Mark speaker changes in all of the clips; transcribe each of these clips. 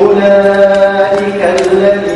Speaker 1: أولئك الذين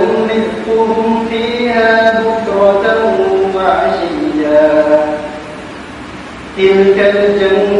Speaker 1: ولهم رزقهم فيها بكرة وعشيا تلك الجنة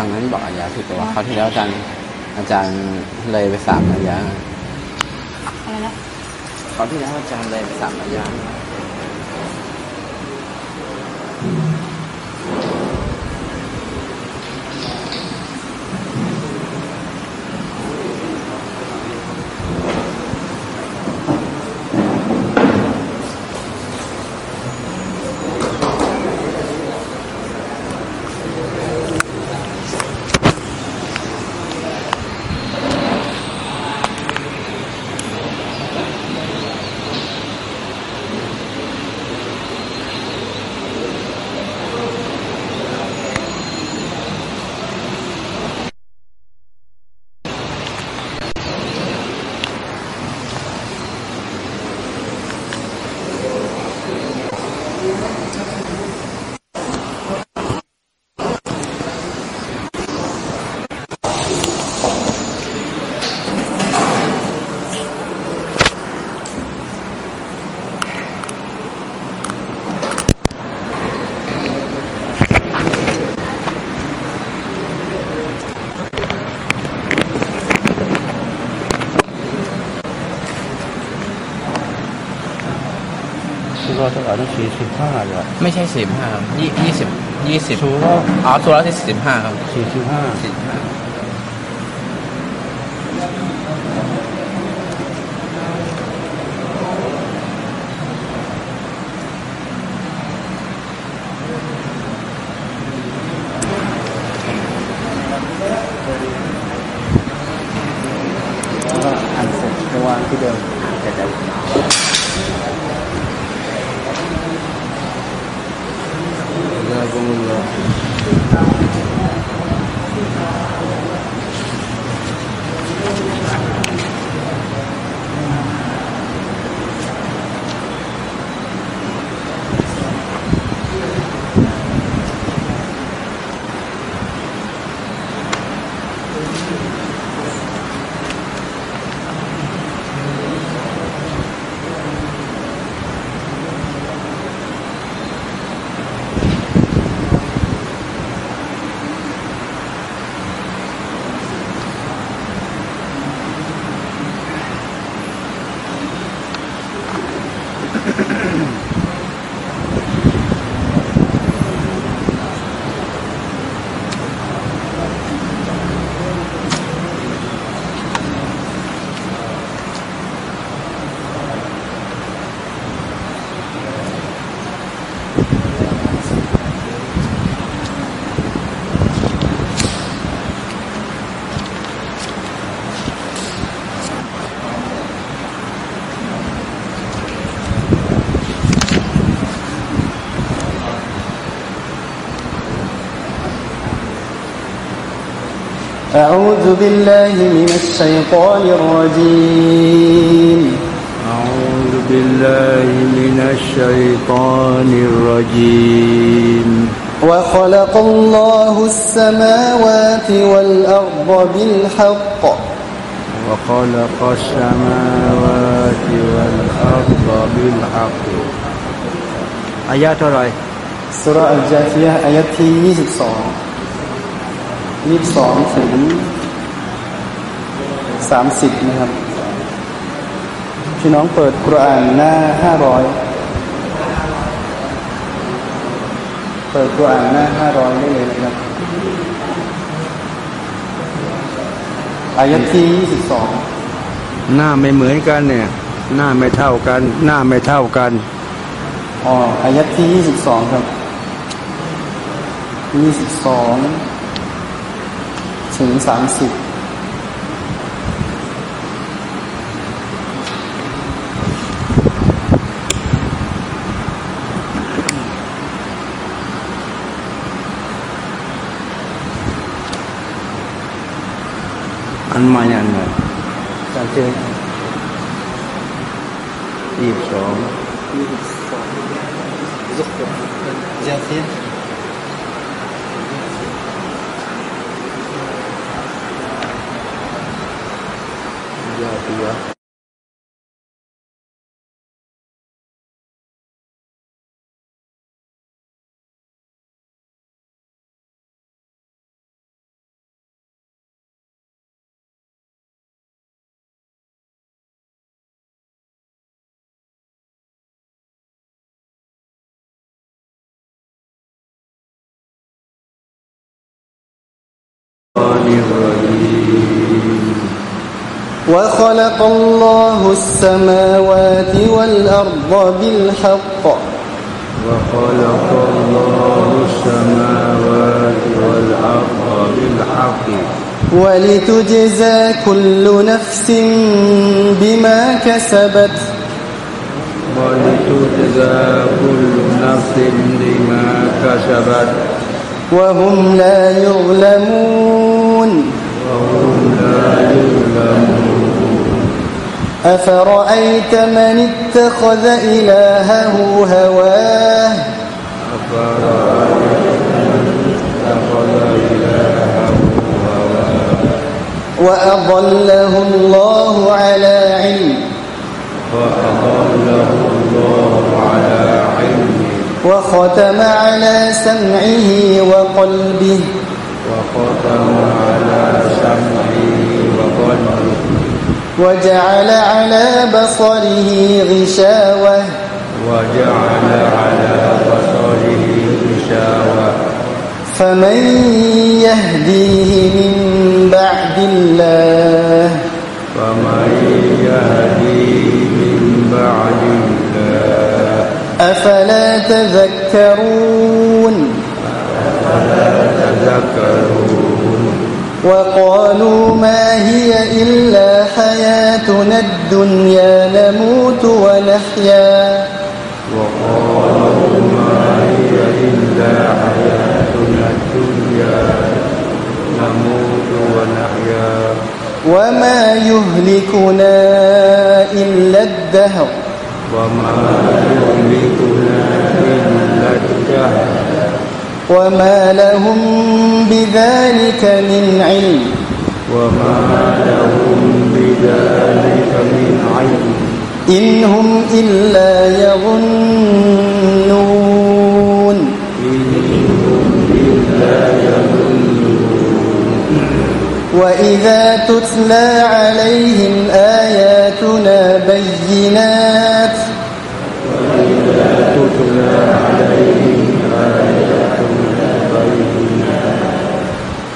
Speaker 1: า
Speaker 2: งนั้นบอกอายาผิดแต่ว่าเขาวที่แล้วอาจารย์อาจารย์เลยไปสามระยะ
Speaker 3: อะไรนะ
Speaker 2: เขาวที่แล้วอาจารย์เลยไปสามระยะ
Speaker 4: สุรา เท่าไหร่ต้องสี่สิบห้าเลย
Speaker 2: ไม่ใช่สิบห้ายี่ยี่สิบยี่สิบ
Speaker 4: สุรา
Speaker 2: อ๋อตัวละที่สิบห้าครับ
Speaker 4: สี่สิบห้า
Speaker 1: أعوذ بالله من الشيطان الرجيم
Speaker 4: أعوذ بالله من الشيطان الرجيم
Speaker 1: وخلق الله السماوات والأرض بالحق
Speaker 4: وخلق السماوات والأرض بالحق آياتอะไร
Speaker 1: สุราอัลจาฟียะห์อายะที่22 22ถึง30นะครับ พี่น้องเปิดกุรอานหน้า500เปิดกุรอานหน้า500ได้เลยนะครับอายะที่22
Speaker 4: หน้าไม่เหมือนกันเนี่ย หน้าไม่เท่ากัน หน้าไม่เท่ากัน
Speaker 1: อ๋ออายะที่ยี่สิบสองครับยี่สิบสอง ถึงสามสิบ
Speaker 4: อันใหม่อันใหม่การเจอยี่สิบสอง
Speaker 1: ยี่สิบสองซุกจาซีย
Speaker 4: ยาตัว
Speaker 1: وخلق الله السماوات والأرض بالحق.
Speaker 4: وخلق الله السماوات والأرض بالحق.
Speaker 1: ولتجزى كل نفس بما كسبت.
Speaker 4: ولتجزى كل نفس بما كسبت.
Speaker 1: وهم لا يظلمون.
Speaker 4: وهم لا يظلمون.
Speaker 1: أفرأيت من اتخذ إلهه هواه؟ وأضله الله على علم.
Speaker 4: وأضله الله على علمه
Speaker 1: وختم على سمعه وقلبه.
Speaker 4: وختم على سمعه وقلبه.
Speaker 1: وجعل على بصره غشاوة.
Speaker 4: وجعل على بصره غشاوة
Speaker 1: فمن يهديه من بعد الله.
Speaker 4: فمن يهدي من بعد الله
Speaker 1: أفلا تذكرون
Speaker 4: تذكرون؟
Speaker 1: وقالوا ما هي إلا الدنيا نموت ونحيا.
Speaker 4: وقالوا ما هي إلا حياتنا الدنيا نموت ونحيا
Speaker 1: وما يهلكنا إلا الدهر.
Speaker 4: وما يهلكنا إلا الدهر
Speaker 1: وما لهم بذلك من علم.
Speaker 4: وما لهم بذلك
Speaker 1: إن هم إلا يظنون. وإذا تتلى عليهم آياتنا بينات.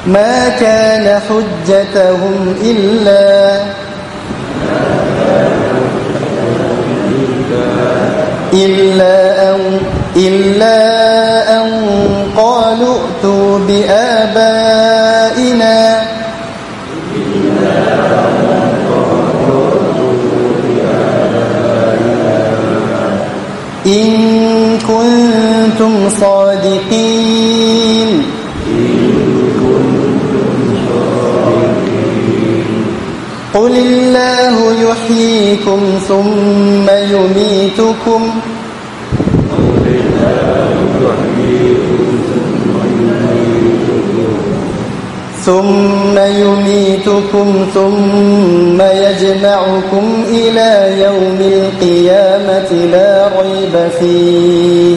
Speaker 1: ما كان حجتهم إلا إلا أن إلا أن قالوا ائتوا بآبائنا. إن كنتم صادقين. الله يحييكم ثم يميتكم. ثم يميتكم ثم يجمعكم إلى يوم القيامة لا ريب فيه.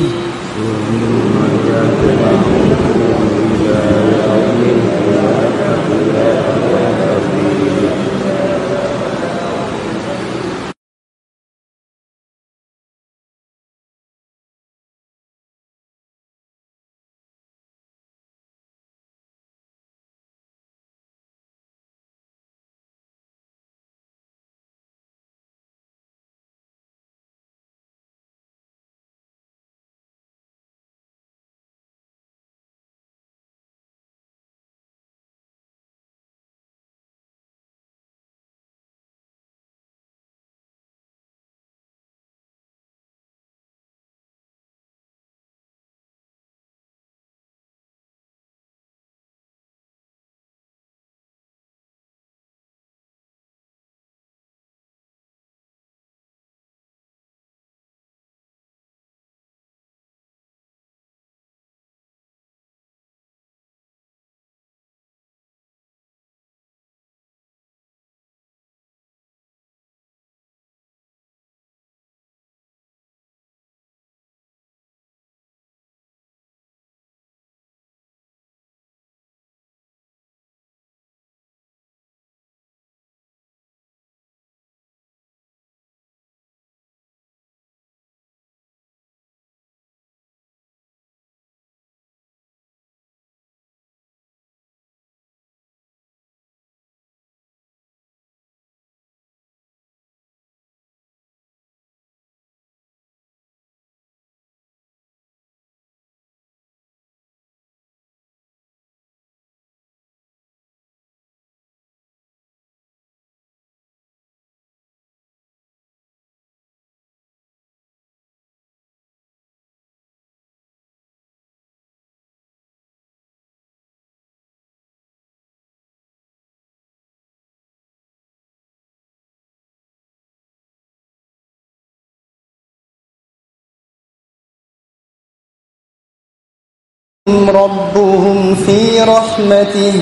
Speaker 1: ربهم في رحمته.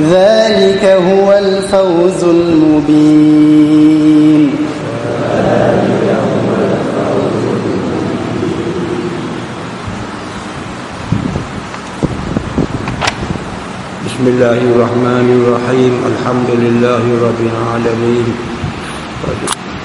Speaker 1: ذلك هو الفوز المبين.
Speaker 4: بسم الله الرحمن الرحيم. الحمد لله رب العالمين.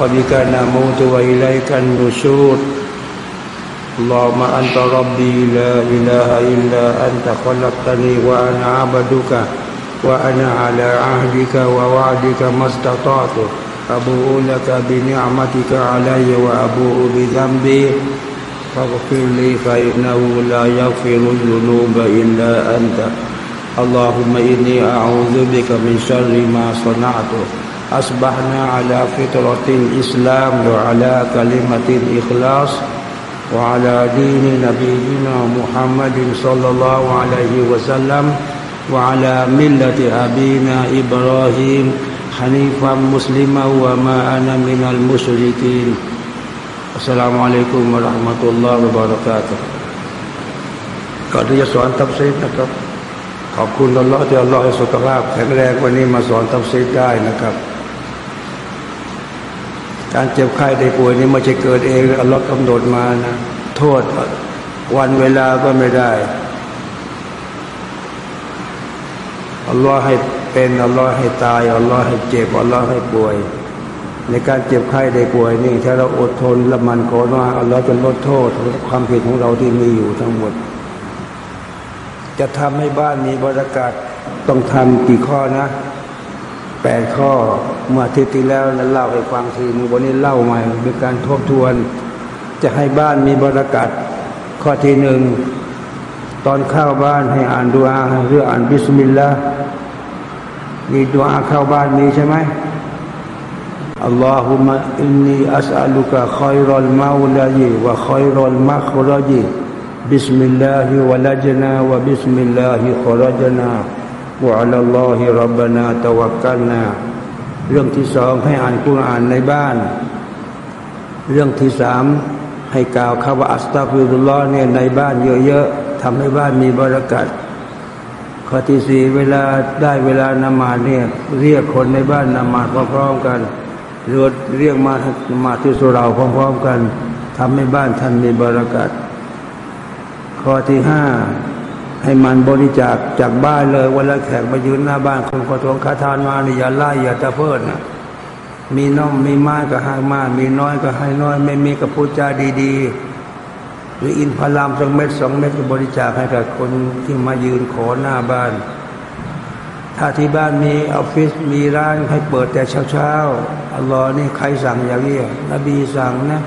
Speaker 4: وبك نموت وإليك النشور. اللهم أنت ربي لا إله إلا أنت خلقتني وأنا عبدك وأنا على عهدك ووعدك ما استطعت. أبوء لك بنعمتك علي وأبوء بذنبي. فاغفر لي فإنه لا يغفر الذنوب إلا أنت. اللهم إني أعوذ بك من شر ما صنعت. أصبحنا على فطرة الإسلام وعلى كلمة الإخلاص وعلى دين نبينا محمد صلى الله عليه وسلم وعلى ملة أبينا إبراهيم حنيفا مسلما وما أنا من المشركين السلام عليكم ورحمة الله وبركاته ก่อนที่จะสอนทับซีดนะครับ ขอบคุณอัลลอฮ์ที่อัลลอฮ์ให้สุขภาพแข็งแรงวันนี้มาสอนทับซีดได้นะครับ การเจ็บไข้ได้ป่วยนี่ไม่ใช่เกิดเองอัลลอฮ์กำหนดมานะโทษวันเวลาก็ไม่ได้อัลลอฮ์ให้เป็นอัลลอฮ์ให้ตายอัลลอฮ์ให้เจ็บอัลลอฮ์ให้ป่วย ในการเจ็บไข้ได้ป่วยนี่ถ้าเราอดทนละมันขอว่าอัลลอฮ์จะลดโทษความผิดของเราที่มีอยู่ทั้งหมด จะทำให้บ้านมีบรรยากาศต้องทำกี่ข้อนะ แปดข้อเมื่อทิตที่แล้วแล้วเล่าให้ฟังทีนึงวันนี้เล่าใหม่เป็นการทบทวน จะให้บ้านมีบรรยกาศข้อที่หนึ่งตอนเข้าบ้านให้อ่านดูอาหรืออ่านบิสมิลลาห์มีดูอาเข้าบ้านมีใช่ไหมاللهم إني أسألك خير المولج وخير المخرج بسم الله ولجنا وبسم الله خرجنا وعلى الله ربنا توكلناเรื่องที่สองให้อ่านกุรอานในบ้าน เรื่องที่สามให้กล่าวคำว่าأستغفر اللهเนี่ยในบ้านเยอะๆทำให้บ้านมีบารอกัตข้อที่สี่เวลาได้เวลานมาเนี่ยเรียกคนในบ้านนมาพร้อมๆกันหรือเรียกมามาที่สุราพร้อมๆกันทำให้บ้านท่านมีบรารักัดข้อที่ห้า ให้มันบริจาคจากบ้านเลยเวลาแขกมายืนหน้าบ้านคนขอทวงคาทานมาเนี่ยอย่าไล่อย่าตะเพิดนะมีน้องมีมากก็ให้มากมีน้อยก็ให้น้อย ไม่มีก็พูดจาดีๆ หรืออินพลามสักเม็ดสองเม็ดก็บริจาคให้กับคนที่มายืนขอหน้าบ้าน ถ้าที่บ้านมีออฟฟิศมีร้านให้เปิดแต่เช้าๆอัลลอฮ์นี่ใครสั่งอย่างนี้นบีสั่งนะ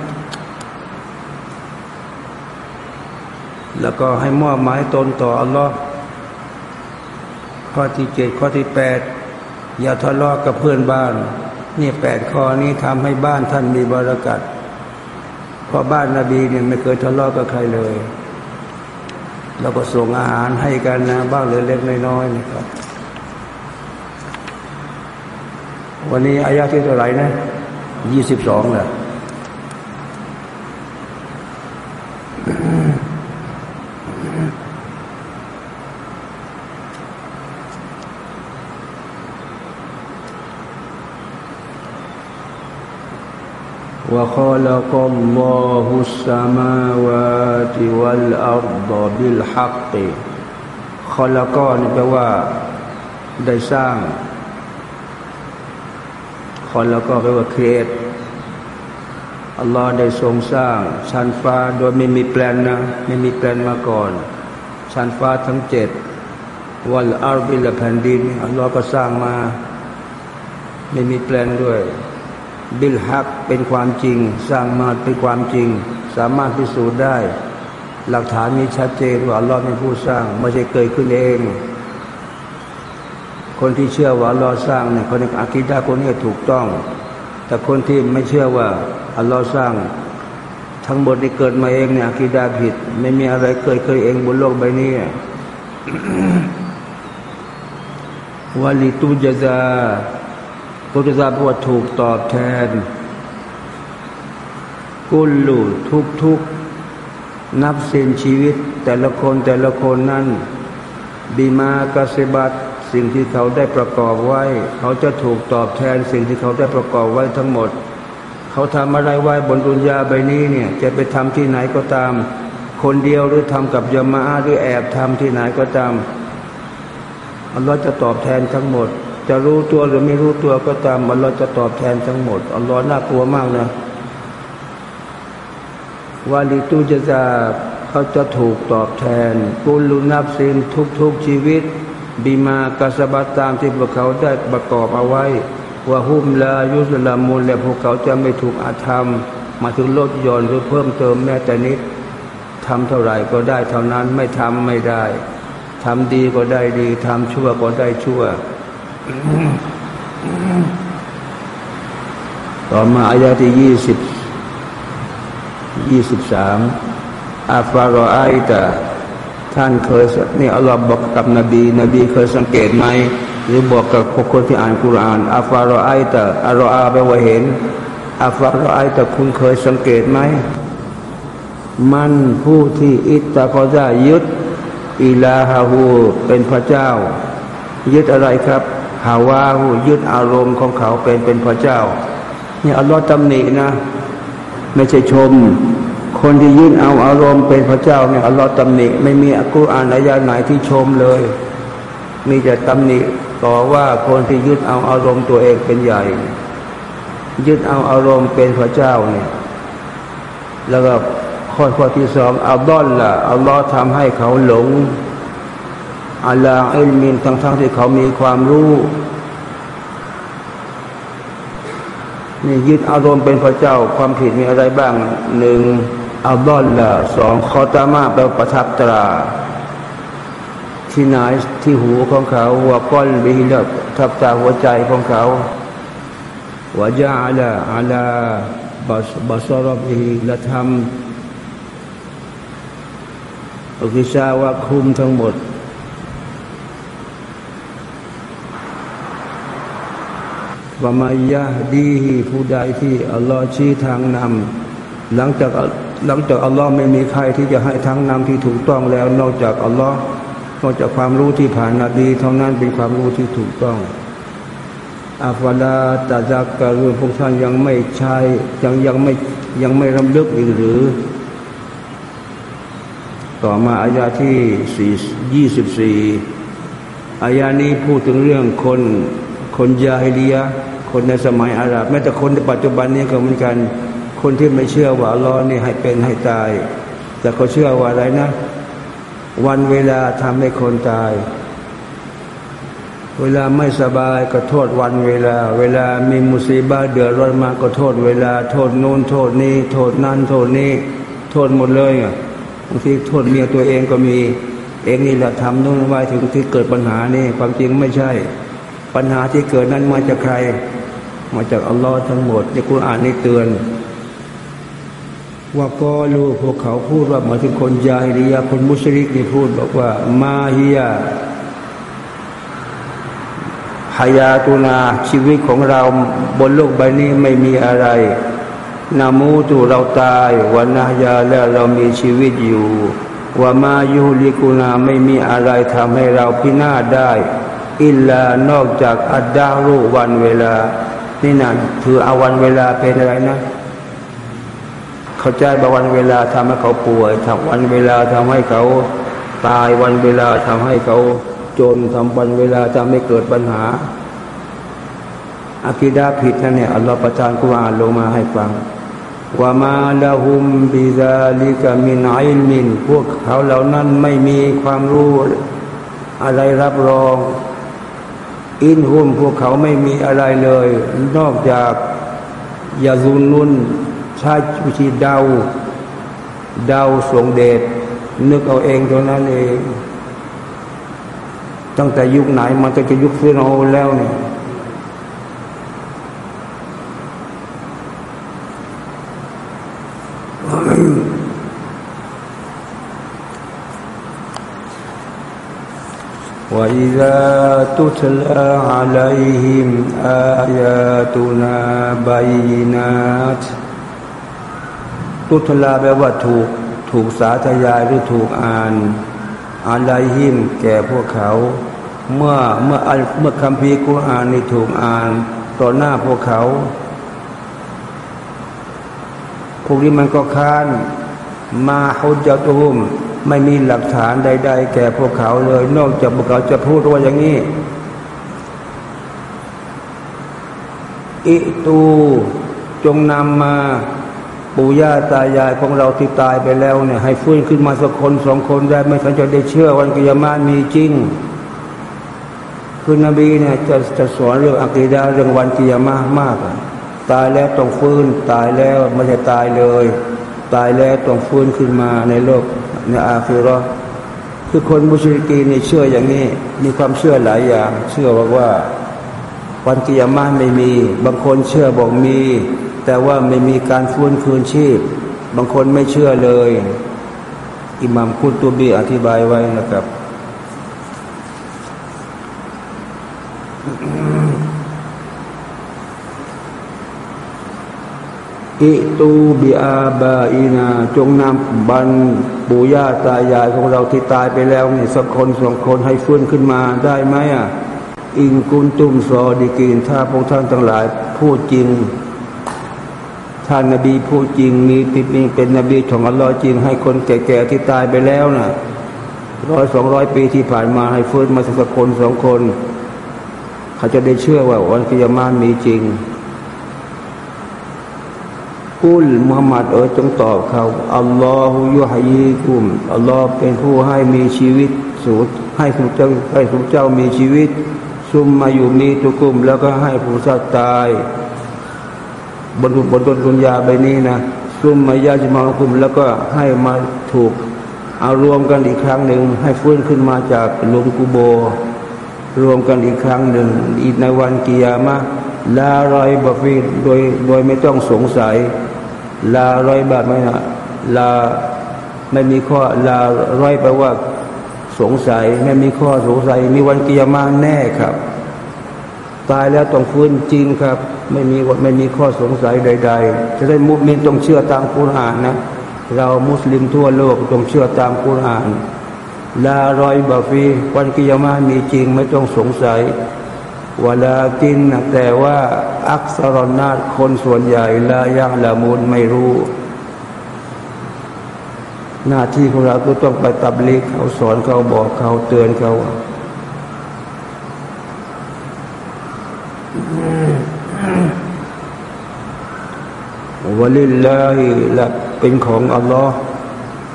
Speaker 4: แล้วก็ให้มอบหมายตนต่ออัลลอฮ์ข้อที่เจ็ดข้อที่แปดอย่าทะเลาะกับเพื่อนบ้าน นี่แปดข้อนี้ทำให้บ้านท่านมีบรารักัดเพราะบ้านนาบีเนี่ยไม่เคยทะเลาะกับใครเลย แล้วก็ส่งอาหารให้กันนะบ้างเล็กๆน้อยๆนะครับ วันนี้อายาที่เท่าไหร่นะยี่สิบสองแหละ وخلق الله السماوات والأرض بالحق خلق นี่แปลว่าได้สร้างคนแล้วก็แปลว่าครีเอทอัลลอฮ์ได้ทรงสร้างชั้นฟ้าโดยไม่มีแปลนนะไม่มีแปลนมาก่อน ชั้นฟ้าทั้งเจ็ดวันอัลบิลแผ่นดินอัลลอฮ์ก็สร้างมา ไม่มีแปลนด้วย บิลฮักเป็นความจริง สร้างมาเป็นความจริง สามารถพิสูจน์ได้ หลักฐานมีชัดเจนว่าอัลลอฮ์เป็นผู้สร้างไม่ใช่เกิดขึ้นเอง คนที่เชื่อว่าอัลลอฮ์สร้างเนี่ยคนในอากีดาคนนี้ถูกต้อง แต่คนที่ไม่เชื่อว่าอัลลอฮ์สร้าง ทั้งหมดที่เกิดมาเองเนี่ยอากีดาผิด ไม่มีอะไรเคยเคยเองบนโลกใบนี้วาลิตุจซา ตุจซาบอกว่าถูกตอบแทน กุลลูทุกทุกนับเส้นชีวิต แต่ละคนแต่ละคนนั้นบีมากาเซบัตสิ่งที่เขาได้ประกอบไว้ เขาจะถูกตอบแทนสิ่งที่เขาได้ประกอบไว้ทั้งหมด เขาทำอะไรไว้บนดุนยาใบนี้เนี่ย จะไปทำที่ไหนก็ตาม คนเดียวหรือทำกับยามาหรือแอบทำที่ไหนก็ตามอัลลอฮ์จะตอบแทนทั้งหมด จะรู้ตัวหรือไม่รู้ตัวก็ตามอัลลอฮ์จะตอบแทนทั้งหมดอัลลอฮ์น่ากลัวมากนะวาลิตูจะจะเขาจะถูกตอบแทนกุลุนับสินทุกๆชีวิตบีมากาสบัตตามที่พวกเขาได้ประกอบเอาไว้ว่าหุมลายุสลามุลและพวกเขาจะไม่ถูกอาธรรม มาถึงลดย่อนหรือเพิ่มเติมแม้แต่นิดทำเท่าไหร่ก็ได้เท่านั้นไม่ทำไม่ได้ทำดีก็ได้ดีทำชั่วก็ได้ชั่ว ต่อมาอายาที่ยี่สิบยี่สิบสามอาฟารอไอตาท่านเคยนี่อัลลอฮ์บอกกับนบี นบีเคยสังเกตไหมหรือบอกกับคนที่อ่านกุรานอาฟารอไอตาอารออาแปลว่าเห็นอาฟารอไอตาคุณเคยสังเกตไหมมันผู้ที่อิตตะกอซายึดอิลาฮาหูเป็นพระเจ้า ยึดอะไรครับ ฮาวาหูยึดอารมณ์ของเขาเป็นเป็นพระเจ้านี่อัลลอฮ์ตำหนินะ ไม่ใช่ชม คนที่ยึดเอาอารมณ์เป็นพระเจ้าเนี่ยอัลลอฮ์ตำหนิไม่มีอักุรอานอายาไหนที่ชมเลย มีแต่ตำหนิต่อว่าคนที่ยึดเอาอารมณ์ตัวเองเป็นใหญ่ ยึดเอาอารมณ์เป็นพระเจ้าเนี่ยแล้วก็ข้อข้อที่สองอัลลอฮ์ล่ะอัลลอฮ์ทำให้เขาหลง อัลลาอิลมินทั้งทั้งที่เขามีความรู้นี่ยึดอารมณ์เป็นพระเจ้าความผิดมีอะไรบ้างหนึ่งอัลลอฮ์ละสองคอตามาแปลประทับตรา ที่ไหนที่หูของเขาหัวก้อนบิฮิลทับตาหัวใจของเขาวะจาละอาลาบัสบัสรบิฮิละทำอุกิชาวะคุมทั้งหมด วามายะดีผู้ใดที่อัลลอฮ์ชี้ทางนำหลังจากหลังจากอัลลอฮ์ไม่มีใครที่จะให้ทางนำที่ถูกต้องแล้ว นอกจากอัลลอฮ์นอกจากความรู้ที่ผ่านนาบีเท่านั้นเป็นความรู้ที่ถูกต้องอาฟาลาตาจากการุพวกท่านยังไม่ใช่ยังยังไม่ยังไม่รำลึกอีกหรือ ต่อมาอายาที่สี่ยี่สิบสี่อายานี้พูดถึงเรื่องคนคนยาฮิลียะ คนในสมัยอาหรับ แม้แต่คนในปัจจุบันนี้ก็เหมือนกัน คนที่ไม่เชื่อว่าอัลลอฮ์นี่ให้เป็นให้ตาย แต่เขาเชื่อว่าอะไรนะ วันเวลาทำให้คนตาย เวลาไม่สบายก็โทษวันเวลา เวลามีมุสีบ้าเดือดร้อนมาก็โทษเวลา โทษโน้นโทษนี้ โทษนั่นโทษนี้ โทษหมดเลยอะบางทีโทษเมียตัวเองก็มีเองนี่แหละทำนู่นไว้ถึงที่เกิดปัญหานี่ความจริงไม่ใช่ ปัญหาที่เกิดนั้นมาจากใคร มาจากอัลลอฮ์ทั้งหมดที่คุณอ่านนี่เตือน ว่าก็รู้พวกเขาพูดว่าหมาถึงคนยาฮิริยาคนมุสลิกนี่พูดบอกว่า มาฮิยาฮายาตุนาชีวิตของเราบนโลกใบนี้ไม่มีอะไร นามูตุเราตายวันนายาแล้วเรามีชีวิตอยู่ว่ามายุลิกุนาไม่มีอะไรทำให้เราพินาศได้ อิลลานอกจากอัดดารุวันเวลา นี่นะถือเอาวันเวลาเป็นอะไรนะ เข้าใจบวันเวลาทำให้เขาป่วยทำวันเวลาทำให้เขาตายวันเวลาทำให้เขาจนทำวันเวลาทำให้เกิดปัญหาอากิดาผิดนั่นเนี่ยอัลลอฮฺประทานกุรอานลงมาให้ฟังว่ามาละหุมบิซาลิกามินไอมิน พวกเขาเหล่านั้นไม่มีความรู้อะไรรับรอง อินหุมพวกเขาไม่มีอะไรเลย นอกจากยาซุนนุนใช้วิธีเดา เดาสวงเดชนึกเอาเองเท่านั้นเอง ตั้งแต่ยุคไหนมันจะยุคฟิโนแล้วเนี่ย وإذا تتلى عليهم آياتنا بينات ตุทลาแปลว่าถูกถูกสาธยายหรือถูกอ่านอะไรหิมแก่พวกเขา เมื่อเมื่อเมื่อคำพีกุรอานนี่ถูกอ่านต่อหน้าพวกเขา พวกนี้มันก็ค้านมาฮุจจตุม ไม่มีหลักฐานใด ๆ แก่พวกเขาเลย นอกจากพวกเขาจะพูดว่าอย่างนี้ อิตูจงนำมาปู่ย่าตายายของเราที่ตายไปแล้วเนี่ยให้ฟื้นขึ้นมาสักคนสองคนได้ไม่ทันจะได้เชื่อวันกิยามานมีจริง คือนบีเนี่ยจะจะสอนเรื่องอักีดาเรื่องวันกิยามามาก ตายแล้วต้องฟื้น ตายแล้วไม่ใช่ตายเลย ตายแล้วต้องฟื้นขึ้นมาในโลก ในอาฟิรอคือคนมุชริกีนี่เชื่ออย่างนี้ มีความเชื่อหลายอย่าง เชื่อว่าว่าวันกิยามาไม่มี บางคนเชื่อบอกมี แต่ว่าไม่มีการฟื้นคืนชีพ บางคนไม่เชื่อเลย อิหมัมคุตตูบีอธิบายไว้นะครับ อิตูบิอาบาอีนา จงนำบันปู่ย่าตายายของเราที่ตายไปแล้วนี่สักคนสองคนให้ฟื้นขึ้นมาได้ไหมอะอิงกุนตุมซอดีกินถ้าพวกท่านทั้งหลายพูดจริงถ้านนบีพูดจริงมีติมีเป็นนบีของอัลลอฮ์จริง ให้คนแก่ๆที่ตายไปแล้วนะ่ะร้อยสองร้อยปีที่ผ่านมาให้ฟื้นมาสักคนสองคน เขาจะได้เชื่อว่าวันกิยามานมีจริง กุลมุฮัมมัดเอ๋ยจงตอบเขาอัลลอฮฺยุฮยีกุมอัลลอฮ์เป็นผู้ให้มีชีวิตสูตให้ผู้เจ้าให้ผู้เจ้ามีชีวิต ซุมมาอยู่มีตุกุม แล้วก็ให้ผู้สัตว์ตายบนบนต้นดุนยาใบนี้นะซุมมายาจิมาคุม แล้วก็ให้มาถูกเอารวมกันอีกครั้งหนึ่งให้ฟื้นขึ้นมาจากหลุมกุโบ รวมกันอีกครั้งหนึ่ง อีกในวันกิยามะลารอยบฟีโดยโดยไม่ต้องสงสัย ลารอยบาไม่นะลาไม่มีข้อลารอยแปลว่า สงสัย ไม่มีข้อสงสัย มีวันกิยามะแน่ครับ ตายแล้วต้องฟื้นจริงครับ ไม่มีไม่มีข้อสงสัยใด ๆ จะได้มุสลิมต้องเชื่อตามกุรานนะ เรามุสลิมทั่วโลกต้องเชื่อตามกุรานลารอยบาฟีวันกิยามะมีจริงไม่ต้องสงสัย วลากินแต่ว่าอักษรนาคนส่วนใหญ่ลายังละมูลไม่รู้ หน้าที่ของเราก็ต้องไปตับลิกเขาสอนเขาบอกเขาเตือนเขาวลิลลาฮิละเป็นของอัลลอฮ์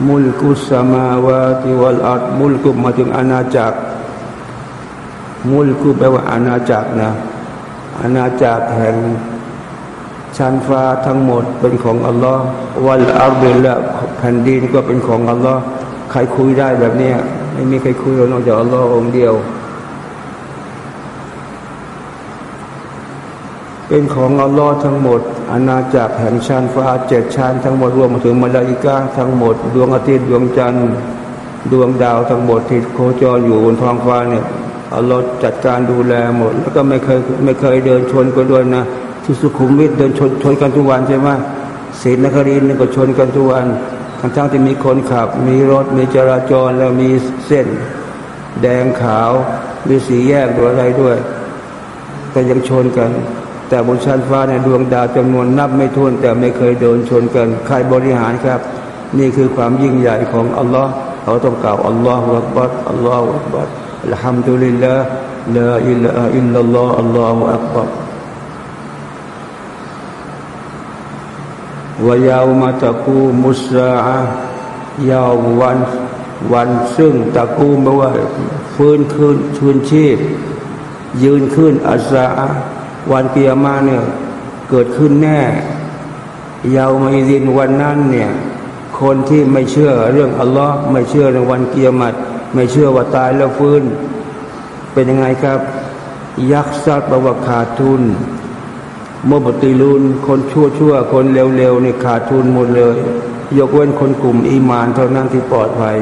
Speaker 4: มุลกุสมาวาติวัลอัดมุลกุมาถึงอาณาจักร มุลกุแปลว่าอาณาจักรนะอาณาจักรแห่งชั้นฟ้าทั้งหมดเป็นของอัลลอฮ์วัลอัลบิละแผ่นดินก็เป็นของอัลลอฮ์ใครคุยได้แบบนี้ไม่มีใครคุยนอกจากอัลลอฮ์องเดียว เป็นของอัลลอฮ์ทั้งหมดอาณาจักรแห่งชั้นฟ้าเจ็ดชั้นทั้งหมดรวมถึงมลาอิกาทั้งหมด ดวงอาทิตย์ดวงจันทร์ดวงดาวทั้งหมดที่โคจรอยู่บนท้องฟ้าเนี่ย อัลลอฮ์จัดการดูแลหมด แล้วก็ไม่เคยไม่เคยเดินชนกันด้วยนะที่สุขุมวิทเดินชนชนกันทุกวันใช่ไหมศรีนครินทร์ก็ชนกันทุกวันทั้งทั้งที่มีคนขับ มีรถมีจราจรแล้วมีเส้น แดงขาวมีสีแยกด้วยอะไรด้วย แต่ยังชนกัน แต่บนชั้นฟ้าเนี่ยดวงดาวจำนวนนับไม่ถ้วน แต่ไม่เคยโดนชนกัน ใครบริหารครับ นี่คือความยิ่งใหญ่ของอัลลอฮ์เขาต้องกล่าวอัลลอฮฺอักบัรอัลลอฮฺอักบัร อัลฮัมดุลิลลาห์ลาอิลลาอิลลัลลอฮฺอัลลอฮฺอักบัรวยาวมาตะกูมุสาอะยาววันวันซึ่งตะกูแปลว่าฟื้นคืนชืนชีพ ยืนขึ้นอัสาวันเกียมาเนี่ยเกิดขึ้นแน่ ยาวมาอิดินวันนั้นเนี่ยคนที่ไม่เชื่อเรื่องอัลลอฮ์ไม่เชื่อในวันเกียรมัด ไม่เชื่อว่าตายแล้วฟื้น เป็นยังไงครับ ยักษ์ซัดประวัติขาดทุนโมบติลุนคนชั่วชั่วคนเร็วๆนี่ขาดทุนหมดเลย ยกเว้นคนกลุ่มอีมานเท่านั้นที่ปลอดภัย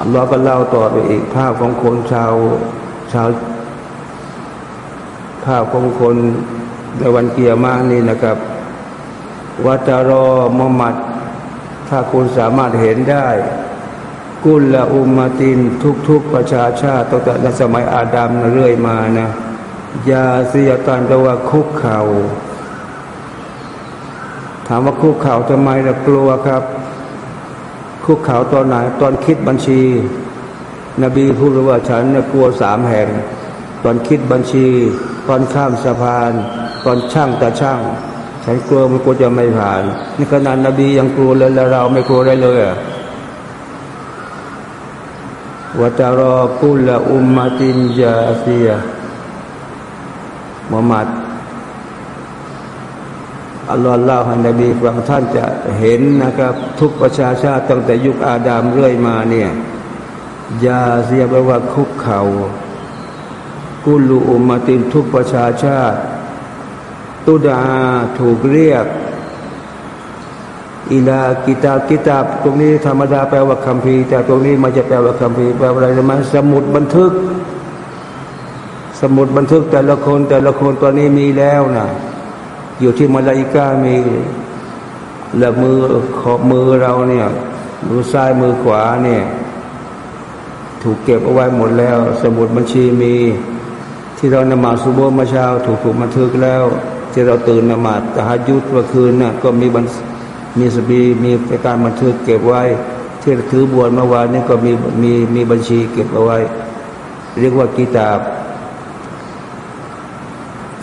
Speaker 4: อัลลอฮ์ก็เล่าต่อไปอีกภาพของคนชาวชาว ภาพของคนในวันเกียร์มากนี่นะครับวัตารอมมัด ถ้าคุณสามารถเห็นได้ กุลละอุมมาตินทุกๆประชาชาติตั้งแต่สมัยอาดัมเรื่อยมานะยาเสียการแปลว่าคุกเขา่าถามว่าคุกเข่าทำไมเรากลัวครับ คุกเข่าตอนไหนตอนคิดบัญชี นบีพูดว่าฉันกลัวสามแห่ง ตอนคิดบัญชี ตอนข้ามสะพาน ตอนช่างแต่ช่าง ฉันกลัวมันกลัวจะไม่ผ่านนี่ขนาดนบียังกลัวเลยแล้วเราไม่กลัวได้เลยอะวะตารอกุลอุมมาตินยาเซียมุฮัมมัดอัลลอฮ์เล่าให้นบีฟังท่านจะเห็นนะครับ ทุกประชาชาติตั้งแต่ยุคอาดามเรื่อยมาเนี่ยยาเสียแปลว่าคุกเขากุลูอุมมาตินทุกประชาชาติ ตุดาถูกเรียกอิลากิตากิตาบตรงนี้ธรรมดาแปลว่าคัมภีแต่ตรงนี้มันจะแปลว่าคัมภีแปลว่าอะไรรู้ไหมสมุดบันทึก สมุดบันทึกแต่ละคนแต่ละคนตอนนี้มีแล้วนะอยู่ที่มาลาอิกามีและมือขอบมือเราเนี่ยมือซ้ายมือขวาเนี่ย ถูกเก็บเอาไว้หมดแล้ว สมุดบัญชีมี ที่เรานมาสุโบมาเช้าถูกถูกบันทึกแล้ว ที่เราตื่นนมาตะฮัยุดเมื่อคืนน่ะก็มีบันมีสบีมีการบันทึกเก็บไว้ ที่ถือบวชเมื่อวานนี้ก็มีมีมีบัญชีเก็บเอาไว้ เรียกว่ากีตาบ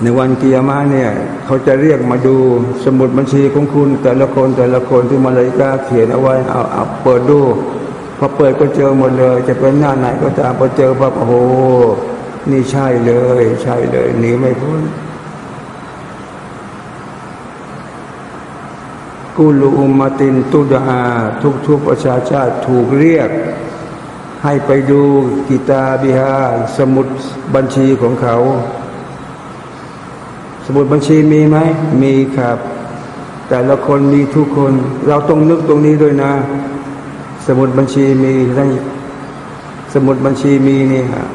Speaker 4: ในวันกิยามะเนี่ย เขาจะเรียกมาดูสมุดบัญชีของคุณ แต่ละคนแต่ละคนที่มาเลยกาเขียนเอาไว้เอาเอาเปิดดูพอเปิดก็เจอหมดเลย จะเป็นหน้าไหนก็ตามพอเจอปั๊บโอ้โหนี่ใช่เลย ใช่เลยหนีไม่พ้น กุลูอุมมตินตุดาทุกทุกประชาชาติถูกเรียก ให้ไปดูกิตาบิฮาสมุดบัญชีของเขา สมุดบัญชีมีไหมมีครับ แต่ละคนมีทุกคน เราต้องนึกตรงนี้ด้วยนะ สมุดบัญชีมีทั้งสมุดบัญชีมีนี่ฮะ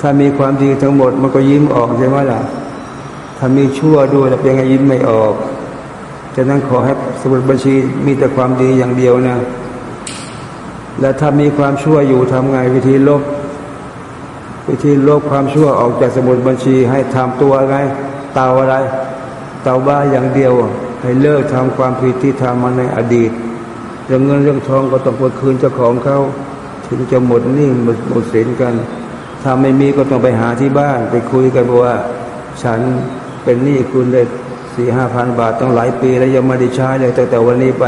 Speaker 4: ถ้ามีความดีทั้งหมดมันก็ยิ้มออกใช่ไหมล่ะถ้ามีชั่วด้วยแล้วยังไงยิ้มไม่ออก ฉะนั้นขอให้สมุดบัญชีมีแต่ความดีอย่างเดียวนะ และถ้ามีความชั่วอยู่ทำไงวิธีลบ วิธีลบความชั่วออกจากสมุดบัญชีให้ทำตัวไงเตาอะไร เตาบ้าอย่างเดียว ให้เลิกทำความผิดที่ทำมาในอดีตเรื่องเงินเรื่องทองก็ต้องไปคืนเจ้าของเขาถึงจะหมดนี้หมดหมดสินกัน ถ้าไม่มีก็ต้องไปหาที่บ้าน ไปคุยกันว่า ฉันเป็นหนี้คุณเลย สี่ห้าพันบาทต้องหลายปีแล้วยังไม่ได้ใช้เลยแต่แต่วันนี้ไป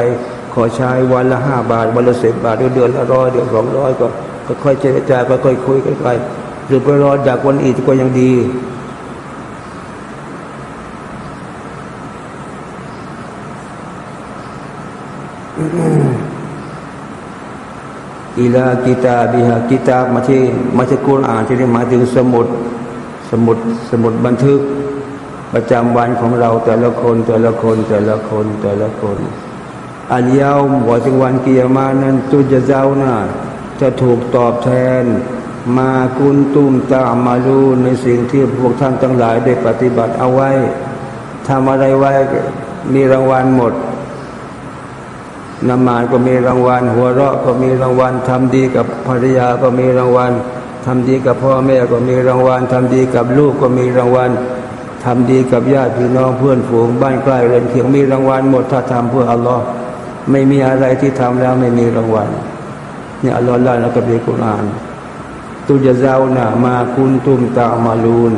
Speaker 4: ขอใช้วันละห้าบาท วันละสิบบาทเดือนละร้อยเดือนสองร้อยก็ค่อยเจรจาค่อยคุยกันไปหรือไปรอจากวันอีกก็ยังดีอิลากิตาบิฮะกิตามาที่มาที่กุรอานที่นี่หมายถึงสมุดสมุดสมุดบันทึก ประจำวันของเราแต่ละคนแต่ละคนแต่ละคนแต่ละคนอันยาวบอกถึงวันเกิยามานั้นตุจะเจ้าน่ะจะถูกตอบแทน มากุนตุ้มตามาลูในสิ่งที่พวกท่านทั้งหลายได้ปฏิบัติเอาไว้ทำอะไรไว้มีรางวัลหมดนมาก็มีรางวัล หัวเราะก็มีรางวัลทำดีกับภรรยาก็มีรางวัลทำดีกับพ่อแม่ก็มีรางวัลทำดีกับลูกก็มีรางวัล ทำดีกับญาติพี่น้องเพื่อนฝูงบ้านใกล้เรือนเคียงมีรางวัลหมดถ้าทำเพื่ออัลลอฮ์ไม่มีอะไรที่ทำแล้วไม่มีรางวัลเนี่ยอัลลอฮ์เล่าในกัมภีร์กุรอานตุจเจ้าหนะมาคุณตุมตามาลูน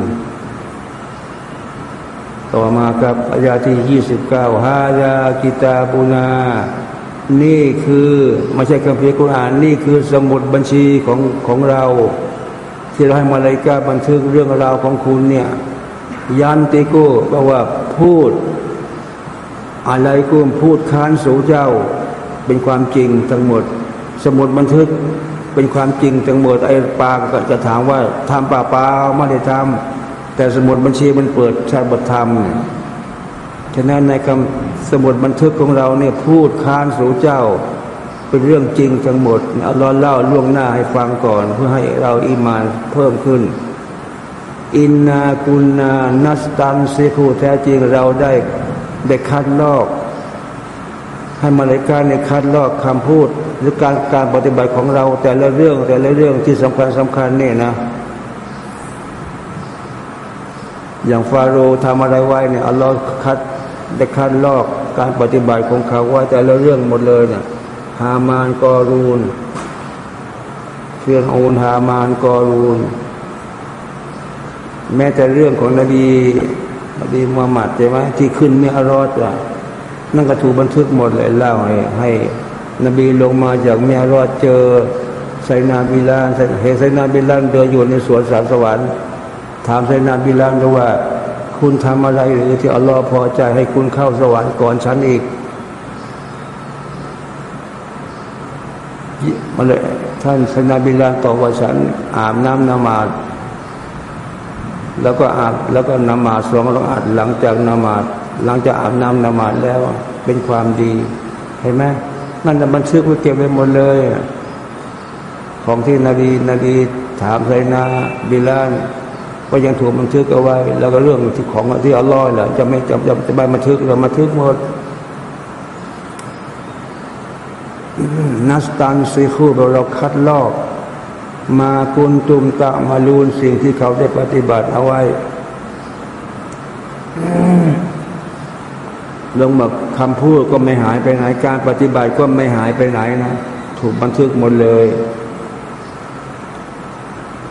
Speaker 4: ต่อมาครับอายาที่ยี่สิบเก้าฮายากิตาบุนา นี่คือไม่ใช่คัมภีร์กุรอานนี่คือสมุดบัญชีของของเรา ที่เราให้มาเลยกาบันทึกเรื่องราวของคุณเนี่ย ยันติโก้ก็ว่าพูด อะไรกุมพูดค้านสู่เจ้า เป็นความจริงทั้งหมด สมุดบันทึกเป็นความจริงทั้งหมดไอ้ปากก็จะถามว่าทำป่าเปล่าไม่ได้ทำแต่สมุดบัญชีมันเปิดใช้บทธรรมฉะนั้นในคำสมุดบันทึกของเราเนี่ยพูดค้านสู่เจ้า เป็นเรื่องจริงทั้งหมดเอาล้อเล่าล่วงหน้าให้ฟังก่อน เพื่อให้เราอีมานเพิ่มขึ้น อินนากุลนานัสตันเซคูแท้จริงเราได้ได้คัดลอกให้มาเลการในคัดลอกคำพูด หรือการการปฏิบัติของเรา แต่ละเรื่องแต่ละเรื่องที่สำคัญสำคัญเนี่ยนะ อย่างฟาโรห์ทำอะไรไว้เนี่ยอัลลอฮ์คัดได้คัดลอกการปฏิบัติของเขาไว้แต่ละเรื่องหมดเลยเนี่ยฮามานกอรูนฟิรเอาน์ฮามานกอรูน แม้แต่เรื่องของนบีนบีมุฮัมมัดใช่ไหมที่ขึ้นเมียะรอจอะนั่นก็ถูกบันทึกหมดเลยเล่าให้ให้นบีลงมาจากเมียะรอจเจอไซนาบิลาลเห็นไซนาบิลาลเดินอยู่ในสวนสามสวรรค์ถามไซนาบิลาลว่า คุณทำอะไรหรือที่อัลลอฮ์พอใจให้คุณเข้าสวรรค์ก่อนฉันอีกมาเลยท่านไซนาบิลาลตอบว่าฉันอาบน้ำนมาซ แล้วก็อาบแล้วก็นมาซสองรอกาอัตหลังจากนมาซหลังจากอาบน้ำนมาแล้วเป็นความดี เห็นไหมนั่นบันทึกไว้เก็บไว้หมดเลย ของที่นบีนบีถามไซนาบิลานก็ยังถูกบันทึกเอาไว้ แล้วก็เรื่องที่ของที่อัลลอฮ์แหละจะไม่จะจะไม่บันทึกเราบันทึกหมดนัสตันซีคูเราคัดลอก มากุนตุมตะมาลูนสิ่งที่เขาได้ปฏิบัติเอาไว้ลงมาคำพูดก็ไม่หายไปไหน การปฏิบัติก็ไม่หายไปไหนนะถูกบันทึกหมดเลย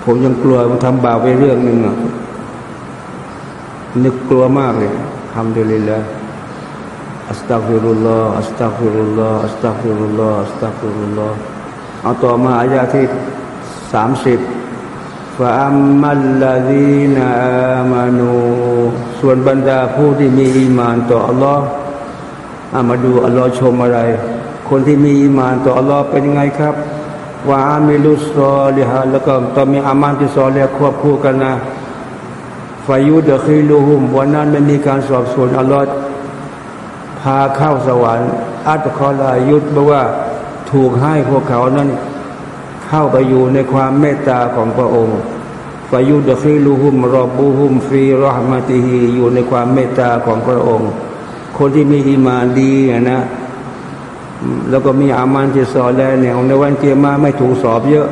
Speaker 4: ผมยังกลัวมันทำบาปไปเรื่องหนึ่งอะนึกกลัวมากเลยالحمد لله أستغفر الله أستغفر الله أستغفر الله أستغفر اللهเอาต่อมาอายะที่ สามสิบفأما الذينีนาอามานูส่วนบรรดาผู้ที่มีอีมานต่ออัลลอฮ์อามาดูอัลลอฮ์ชมอะไร คนที่มีอีมานต่ออัลลอฮ์เป็นยังไงครับว่าอามิลุสซอลิฮะแล้วก็ต้องมีอามันที่ซอลีควบคู่กันนะฟายุดะคิลูฮุมวันนั้นไม่มีการสอบสวนอัลลอฮ์พาเข้าสวรรค์อัตคอลายุดบอกว่าถูกให้พวกเขานั้น เข้าไปอยู่ในความเมตตาของพระองค์ฟายุดะคิลูฮุมรอบูฮุมฟีรอฮมาติฮีอยู่ในความเมตตาของพระองค์ คนที่มีอีมานดีนะ แล้วก็มีอามันที่สอนแล้วเนี่ยในวันเกียมาไม่ถูกสอบเยอะ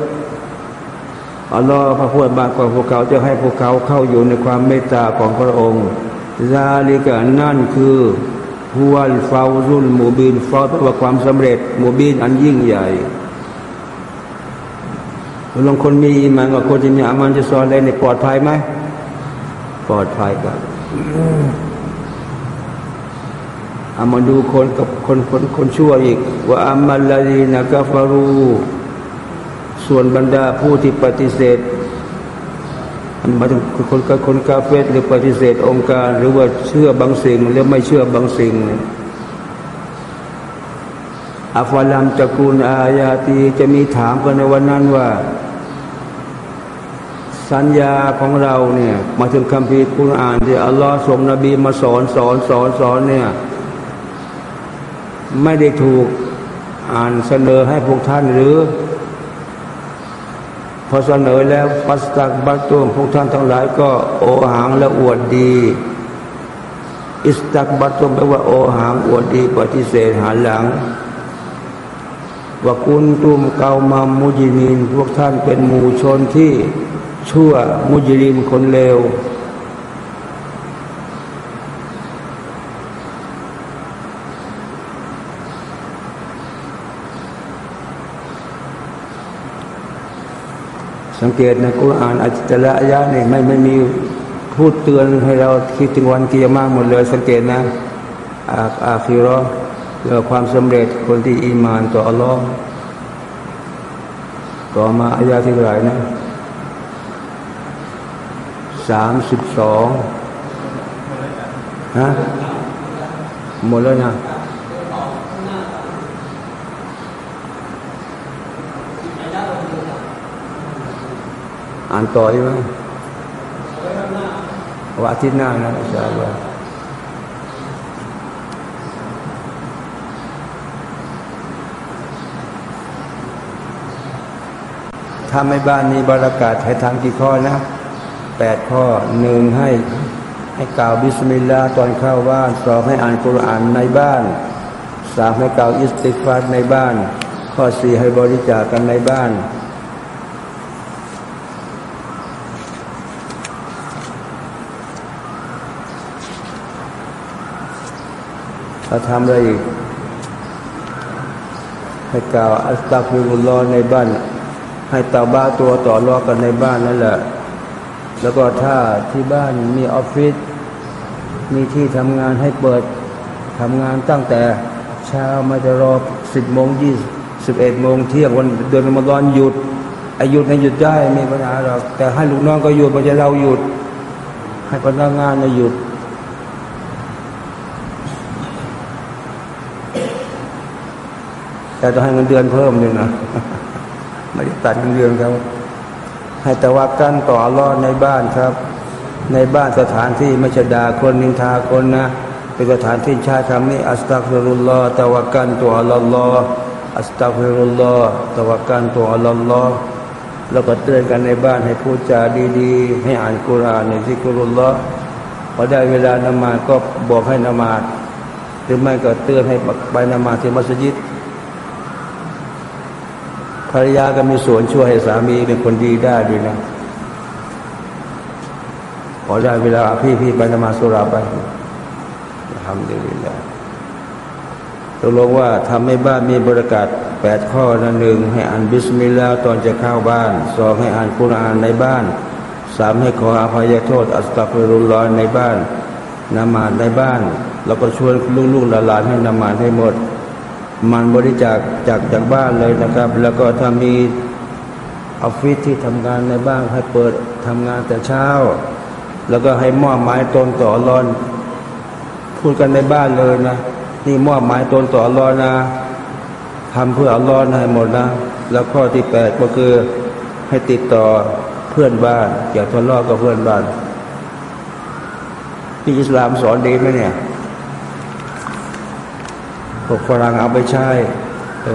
Speaker 4: อัลลอฮ์พระพูดบางกว่าพวกเขาจะให้พวกเขาเข้าอยู่ในความเมตตาของพระองค์ซาลิกะนั่นคือฮุวัลฟาวซุลมูบินฟาวแปลว่าความสำเร็จมูบินอันยิ่งใหญ่ ลองคนมีอีมันกับคนที่มีอามันจะสอนแล้วเนี่ยปลอดภัยไหมปลอดภัยกันอามาดูคนกับคนคนคนชั่วอีก ว่าอามัลลาดีนะกาฟารูส่วนบรรดาผู้ที่ปฏิเสธอันมาถึงคนกับคนกาเฟตหรือปฏิเสธองค์การ หรือว่าเชื่อบางสิ่งหรือไม่เชื่อบางสิ่งอัฟวาลัมตะกูลอายาตีจะมีถามกันในวันนั้นว่า สัญญาของเราเนี่ยมาถึงคำพีคุรอานที่อัลลอฮ์ส่งนบีมาสอนสอนสอนสอนเนี่ยไม่ได้ถูกอ่านเสนอให้พวกท่านหรือ พอเสนอแล้วปัสตักบัตตุมพวกท่านทั้งหลายก็โอหางและอวดดี อิสตักบัตตุมแปลว่าโอหางอวดดีปฏิเสธหาหลังว่ากุนตุมเกามามุจิมิน พวกท่านเป็นหมู่ชนที่ ชั่วมุจริมคนเลวสังเกตในกุรอานอัจฉริยะเนี่ยไม่ไม่มีพูดเตือนให้เราคิดถึงวันกิยามะหมดเลย สังเกตนะอาอาคิรอเรื่องความสำเร็จคนที่อีมานต่ออัลลอฮ์ต่อมาอายาที่ไหนนะ สามสิบสองฮะหมดแล้วนะอ่านต่อได้ไหมว่าอาทิตย์หน้านะإن شاء اللهถ้าไม่บ้านนี้บรรากาศให้ทำกี่ข้อนะ แปดข้อหนึ่งให้ให้กล่าวبسم اللهตอนเข้าบ้านสองให้อ่านกุรอานในบ้านสามให้กล่าวاستغفارในบ้าน ข้อสี่ให้บริจาคกันในบ้าน ถ้าทำอะไรอีก ให้กล่าวอัสตัฟิรุลลอฮ์ในบ้าน ให้ตาบ้าตัวต่อรอกันในบ้านนั่นแหละ แล้วก็ถ้าที่บ้านมีออฟฟิศมีที่ทำงานให้เปิดทำงานตั้งแต่เช้ามาจะรอสิบโมงยี่สิบเอ็ดโมงเที่ยงวันเดือนมกราหยุดอายุในหยุดได้ไม่มีปัญหาหรอกแต่ให้ลูกน้องก็หยุดมันจะเราหยุด ให้พนักงานเราหยุด แต่ต้องให้เงินเดือนเพิ่มเลยนะไม่ได้ตัดเงินเดือนเขา ให้ต่ว่ากันต่อรอดในบ้านครับ ในบ้านสถานที่ไม่ใช่ด่าคนนินทาคนนะเป็นสถานที่ใช้คำนี้อัสตักฟิรุลลอฮ์ตะวะกันตัวอัลลอฮ์อัสตักฟิรุลลอฮ์ตะวะกันตัวอัลลอฮ์แล้วก็เตือนกันในบ้านให้พูดจาดีๆ ให้อ่านกุรานในซิกรุลลอฮ์พอได้เวลานมาก็บอกให้นมาดหรือไม่ก็เตือนให้ไปนมาที่มัสยิด ภรรยาก็มีส่วนช่วยให้สามีเป็นคนดีได้ด้วยนะพอได้เวลาพี่พี่ไปนมาซสุเหร่าไป الحمد للهตกลงว่าทำให้บ้านมีบารอกัตแปดข้อนะหนึ่งให้อ่านبسم اللهตอนจะเข้าบ้านสองให้อ่านกุรอานในบ้านสามให้ขออภัยโทษ أستغفر اللهในบ้านนมาซในบ้าน แล้วก็ชวนลูกๆหลานๆให้นมาซให้หมด มันบริจาคจากจากบ้านเลยนะครับ แล้วก็ถ้ามีออฟฟิศที่ทำงานในบ้านให้เปิดทำงานแต่เช้า แล้วก็ให้มอบหมายตนต่อรอนพูดกันในบ้านเลยนะ นี่มอบหมายตนต่อรอนนะทำเพื่ออัลลอฮ์ให้หมดนะ แล้วข้อที่แปดก็คือให้ติดต่อเพื่อนบ้าน อย่าทะเลาะกับเพื่อนบ้านที่อิสลามสอนดีไหมเนี่ย วกฝรั่งเอาไปใช้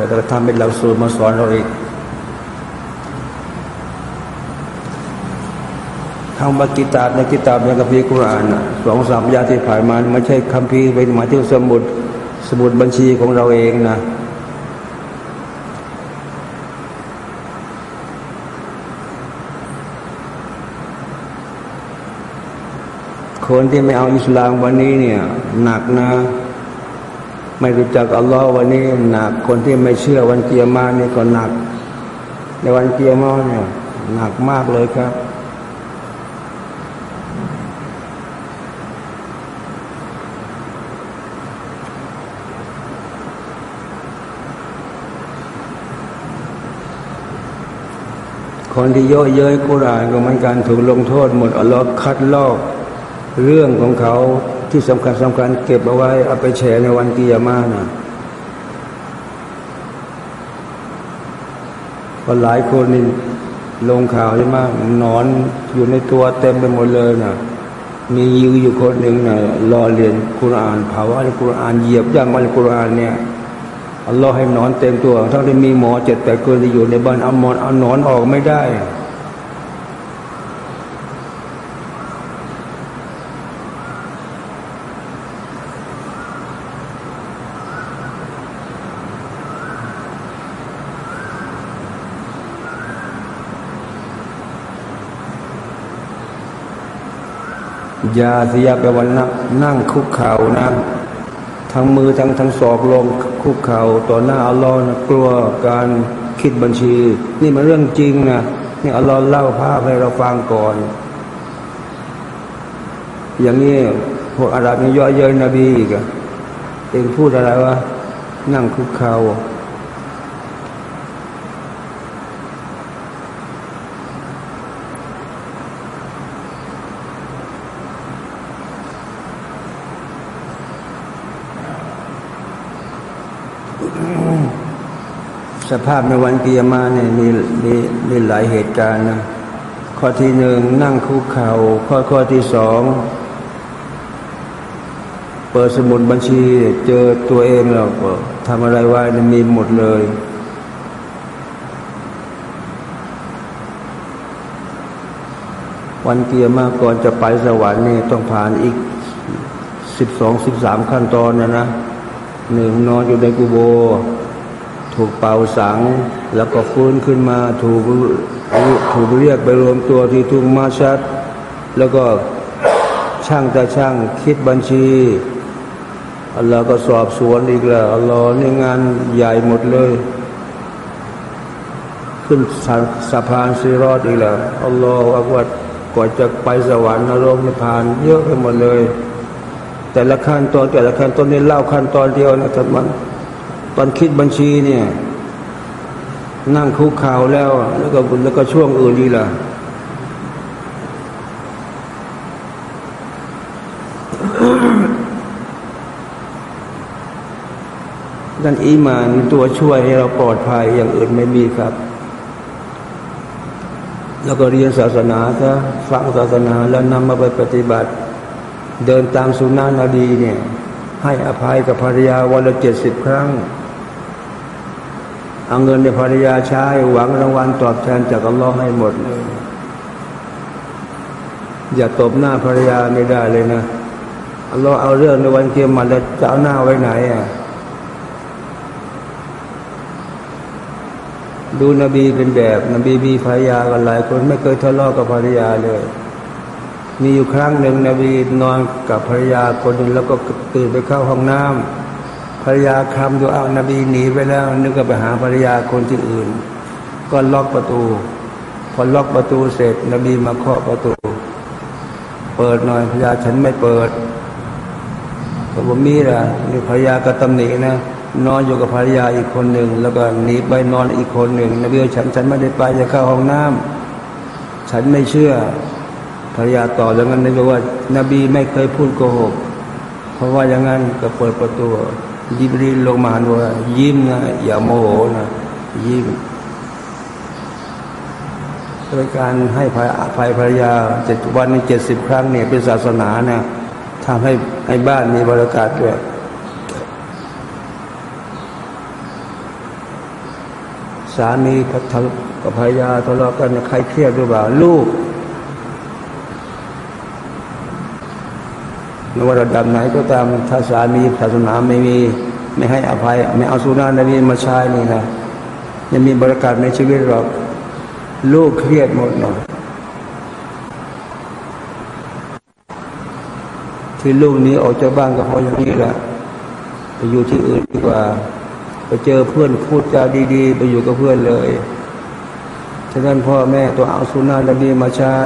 Speaker 4: แต่ทำเป็นหลักสูตรมาสอนเราอีกคำว่ากิตาบในกิตาบในคัมภีร์กุรอานสองสามยาที่ผ่านมาไม่ใช่คัมภีร์เป็นหมายถึงสมุดสมุดบัญชีของเราเองนะคนที่ไม่เอาอิสลามวันนี้เนี่ยหนักนะ ไม่รู้จักอัลลอฮ์วันนี้หนัก คนที่ไม่เชื่อวันเกียร์มานี่ก็หนัก ในวันเกียร์มาเนี่ยหนักมากเลยครับ คนที่เยอเย้ยกุรานก็เหมือนกันถูกลงโทษหมดอัลลอฮ์คัดลอกเรื่องของเขา ที่สำคัญสำคัญเก็บเอาไว้เอาไปแชร์ในวันกิยามานะก็หลายคนนี่ลงข่าวใช่ไหมนอนอยู่ในตัวเต็มไปหมดเลยนะมียิวอยู่คนหนึ่งนะรอเรียนกุรอานเผาอัลกุรอานเหยียบย่างอัลกุรอานเนี่ยอัลลอฮ์ให้นอนเต็มตัวทั้งที่มีหมอเจ็ดแปดคนที่อยู่ในบ้านเอาหมอนเอานอนออกไม่ได้ ยาสิยาแปลว่านั่งนั่งคุกเข่านะทั้งมือทั้งทั้งศอกลงคุกเข่าต่อหน้าอัลลอฮ์นะกลัวการคิดบัญชี นี่มันเรื่องจริงนะนี่อัลลอฮ์เล่าภาพให้เราฟังก่อน อย่างนี้พวกอาหรับนี่ย่อเย้ยนบีอีกเองพูดอะไรวะนั่งคุกเข่า สภาพในวันกิยามาเนี่ยมีมีมีหลายเหตุการณ์นะข้อที่หนึ่งนั่งคุกเขา่าข้อข้อที่สองเปิดสมุดบัญชี เจอตัวเองแล้วก็ทำอะไรไว้เนี่ยมีหมดเลย วันเกียร์มาก่อนจะไปสวรรค์นี่ต้องผ่านอีกสิบสองสิบสามขั้นตอนนะนะหนึ่งนอนอยู่ในกูโบ ถูกเป่าสัง แล้วก็ฟื้นขึ้นมาถูกถูกเรียกไปรวมตัวที่ทุ่งมาชัด แล้วก็ช่างต่ช่างคิดบัญชีอัลลอฮ์ก็สอบสวนอีกแล้วอัลลอฮ์นี่งานใหญ่หมดเลย ขึ้นสะพานซีรอดอีกแล้วอัลลอฮ์อักวัดก่อนจะไปสวรรค์นรกนิพพานเยอะไปหมดเลย แต่ละขั้นตอนแต่ละขั้นตอนนี้เล่าขั้นตอนเดียวนะท่านมัน ตอนคิดบัญชีเนี่ย นั่งคุกข่าวแล้ว แล้วก็แล้วก็ช่วงอื่นดีล่ะดันอีมานตัวช่วยให้เราปลอดภัยอย่างอื่นไม่มีครับ แล้วก็เรียนศาสนาซะฟังศาสนาแล้วนำมาไปปฏิบัติ เดินตามสุนานะดีเนี่ย ให้อภัยกับภรรยาวันละเจ็ดสิบครั้ง เอาเงินในภรรยาใช้หวังรางวัลตอบแทนจากอัลลอฮ์ให้หมดเลยอย่าตบหน้าภรรยาไม่ได้เลยนะอัลลอฮ์เอาเรื่องในวันเกียรติแล้วจะเอาหน้าไว้ไหนอะดูนบีเป็นแบบ นบีมีภรรยากันหลายคนไม่เคยทะเลาะกับภรรยาเลย มีอยู่ครั้งหนึ่งนบีนอนกับภรรยาคนหนึ่งแล้วก็ตื่นไปเข้าห้องน้ำภ รรยาคำดูเอานบีหนีไปแล้ว นึกว่าไปหาภรรยาคนที่อื่น ก็ล็อกประตู พอล็อกประตูเสร็จ นบีมาเคาะประตู เปิดหน่อยภรรยาฉันไม่เปิดก็บ่มีละนี่ภรรยาก็ตำหนินะนอนอยู่กับภรรยาอีกคนหนึ่งแล้วก็หนีไปนอนอีกคนหนึ่งนบีว่าฉันฉันไม่ได้ไปจะเข้าห้องน้ำฉันไม่เชื่อภรรยาต่ออย่างนั้นนบีว่า นบีไม่เคยพูดโกหก เพราะว่าอย่างนั้นก็เปิดประตู ยิบรีลงมาว่ายิ้มนะอย่าโมโหนะยิ้มโดยการให้ภัยอภัยภรรยาเจ็ดวันในเจ็ดสิบครั้งเนี่ยเป็นศาสนานะทำให้ให้บ้านมีบรรยากาศด้วยสามีกัทะกับภรรยาทะเลาะกันใครเครียดหรือเปล่าลูก ไม่ว่าระดับไหนก็ตามถ้าสามีศาสนาไม่มี ไม่ให้อภัย ไม่เอาสุนานะนีมาใช้นี่นะยังมีบรรยากาศในชีวิตหรอกลูกเครียดหมดหน่อยที่ลูกนี้ออกจากบ้านก็เพราะอย่างนี้แหละไปอยู่ที่อื่นดีกว่าไปเจอเพื่อนพูดจาดีๆ ไปอยู่กับเพื่อนเลยฉะนั้นพ่อแม่ตัวเอาสุนานะนีมาใช้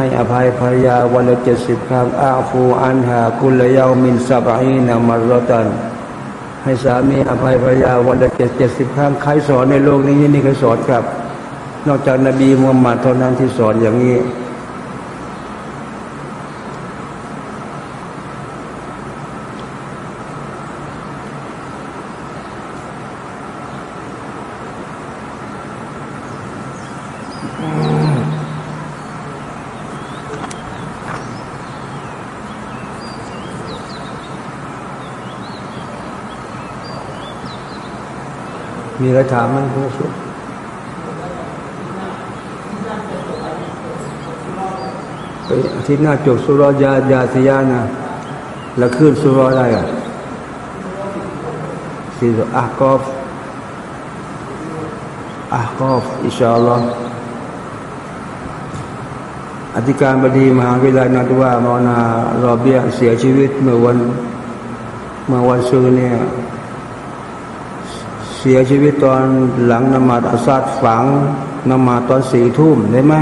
Speaker 4: ให้อภัยภรรยาวันละเจ็ดสิบครั้งอาฟูอันหาคุลยามินซาบอีนามารตัน ให้สามีอภัยภรรยาวันละเจ็ดเจ็ดสิบครั้งใครสอนในโลกนี้นี่ใครสอนครับ นอกจากนบีมุฮัมมัดเท่านั้นที่สอนอย่างนี้ มีอะไรถามไหมคุณผู้ชมไปอาทิตย์หน้าจบสุรยายาติยานะแล้วขึ้นสุรอะไรอะสิอากอฟอากอฟอิชาอัลลอฮ์อธิการบดีมหาวิทยาลัยนาตวามอนารอเบียเสียชีวิตเมื่อวันเมื่อวันศุกร์เนี่ย เสียชีวิตตอนหลังนมาตอาซาดฝังนมาตอนสี่ทุ่มได้ไหม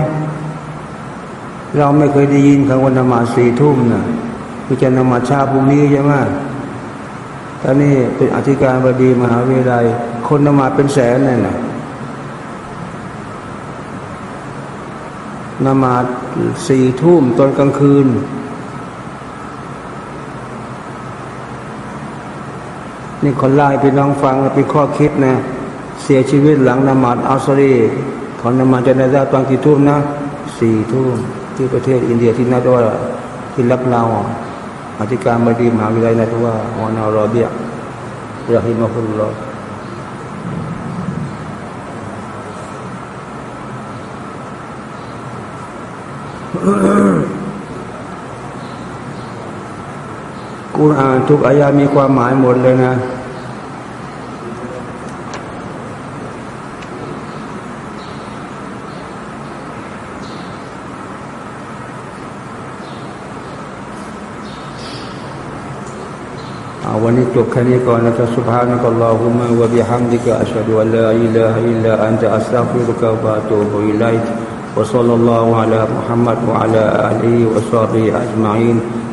Speaker 4: เราไม่เคยได้ยินคำว่านมาสี่ทุ่มนะคือจะนมาชาพรุ่งนี้ใช่ไหมตอนนี้เป็นอธิการบดีมหาวิทยาลัย คนนมาเป็นแสนเนี่ยนะนมาสี่ทุ่มตอนกลางคืน นี่คนไล่พี่น้องฟังเป็นข้อคิดนะ เสียชีวิตหลังนมาดอัสรีขอนมาดจะนาซาตอนกี่ทุ่มนะสี่ทุ่มที่ประเทศอินเดียที่นาดว่าที่รับเราอธิการบดีมหาวิทยาลัยนาทว่าวานารอเบียรอฮิมะฮุลลอฮ กูอ่านทุกอายามีความหมายหมดเลยนะ วันนี้จบแค่นี้ก่อนนะจ๊ะ سبحانك اللهم وبحمدك أشهد أن لا إله إلا أنت أستغفرك وأتوب إليك وصلى الله على محمد وعلى آله وصحبه أجمعين